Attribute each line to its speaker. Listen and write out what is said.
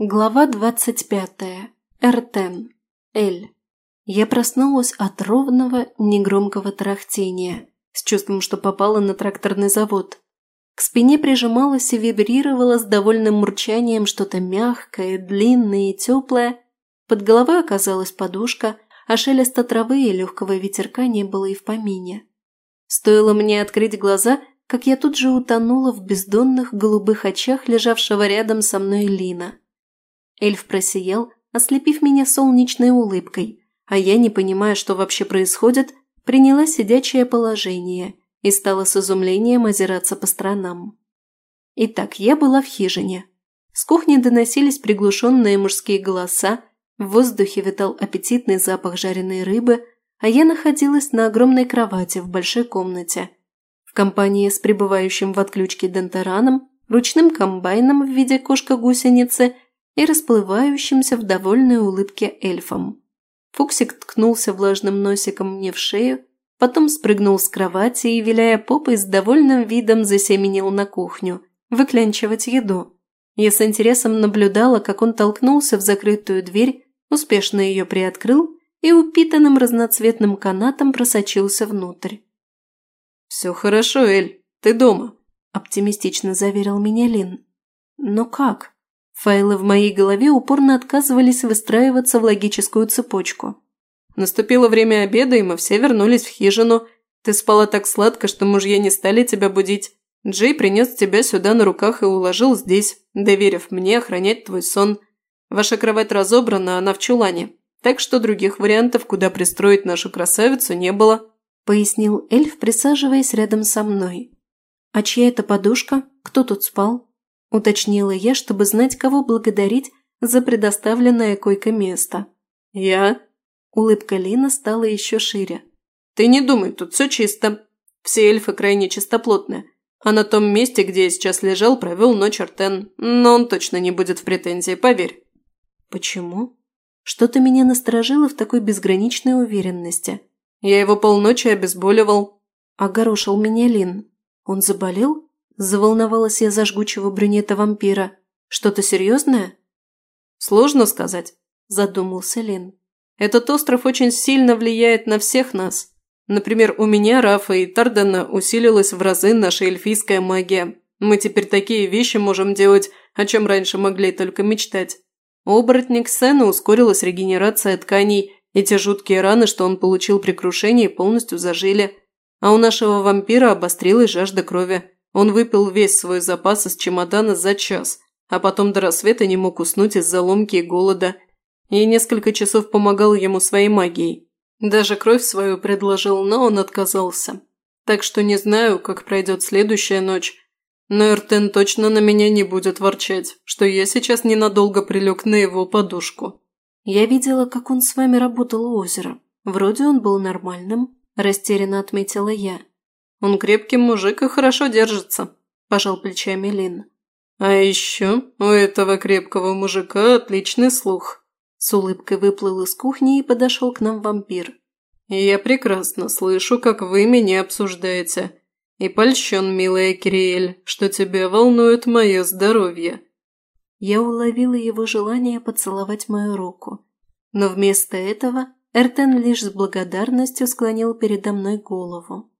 Speaker 1: Глава 25. Эртен. Эль. Я проснулась от ровного, негромкого трахтения, с чувством, что попала на тракторный завод. К спине прижималась и вибрировала с довольным мурчанием что-то мягкое, длинное и теплое. Под головой оказалась подушка, а шелеста травы и легкого ветерка не было и в помине. Стоило мне открыть глаза, как я тут же утонула в бездонных голубых очах лежавшего рядом со мной Лина. Эльф просиял, ослепив меня солнечной улыбкой, а я, не понимая, что вообще происходит, приняла сидячее положение и стала с изумлением озираться по сторонам. Итак, я была в хижине. С кухни доносились приглушенные мужские голоса, в воздухе витал аппетитный запах жареной рыбы, а я находилась на огромной кровати в большой комнате. В компании с пребывающим в отключке дентараном, ручным комбайном в виде кошка-гусеницы – и расплывающимся в довольной улыбке эльфом. Фуксик ткнулся влажным носиком мне в шею, потом спрыгнул с кровати и, виляя попой, с довольным видом засеменил на кухню, выклянчивать еду. Я с интересом наблюдала, как он толкнулся в закрытую дверь, успешно ее приоткрыл и упитанным разноцветным канатом просочился внутрь.
Speaker 2: «Все хорошо, Эль, ты дома», – оптимистично заверил меня Лин.
Speaker 1: «Но как?» Файлы в моей голове упорно отказывались выстраиваться в логическую цепочку.
Speaker 2: Наступило время обеда, и мы все вернулись в хижину. Ты спала так сладко, что мужья не стали тебя будить. Джей принес тебя сюда на руках и уложил здесь, доверив мне охранять твой сон. Ваша кровать разобрана, она в чулане. Так что других вариантов, куда пристроить нашу красавицу, не было», –
Speaker 1: пояснил эльф, присаживаясь рядом со мной. «А чья это подушка? Кто тут спал?» Уточнила я, чтобы знать, кого благодарить за предоставленное койко-место.
Speaker 2: «Я?»
Speaker 1: Улыбка Лина стала еще шире.
Speaker 2: «Ты не думай, тут все чисто. Все эльфы крайне чистоплотные. А на том месте, где я сейчас лежал, провел ночь Артен. Но он точно не будет в претензии, поверь».
Speaker 1: «Почему?» Что-то меня насторожило в такой безграничной уверенности.
Speaker 2: Я его полночи обезболивал.
Speaker 1: Огорошил меня Лин. Он заболел? Заволновалась я за жгучего брюнета вампира. Что-то серьезное?
Speaker 2: Сложно сказать, задумался Лен. Этот остров очень сильно влияет на всех нас. Например, у меня, Рафа и Тардена усилилась в разы наша эльфийская магия. Мы теперь такие вещи можем делать, о чем раньше могли только мечтать. У оборотня Ксена ускорилась регенерация тканей, и те жуткие раны, что он получил при крушении, полностью зажили. А у нашего вампира обострилась жажда крови. Он выпил весь свой запас из чемодана за час, а потом до рассвета не мог уснуть из-за ломки и голода. и несколько часов помогал ему своей магией. Даже кровь свою предложил, но он отказался. Так что не знаю, как пройдет следующая ночь. Но Эртен точно на меня не будет ворчать, что я сейчас ненадолго прилег на его подушку.
Speaker 1: Я видела, как он с вами работал у озера. Вроде он был нормальным, растерянно отметила я.
Speaker 2: Он крепкий мужик и хорошо держится», – пожал плечами Лин. «А еще у этого крепкого мужика отличный слух».
Speaker 1: С улыбкой выплыл из кухни и подошел к нам вампир.
Speaker 2: «Я прекрасно слышу, как вы меня обсуждаете. И польщен, милая Кириэль, что тебя волнует мое здоровье».
Speaker 1: Я уловила его желание поцеловать мою руку. Но вместо этого Эртен лишь с благодарностью склонил передо мной голову.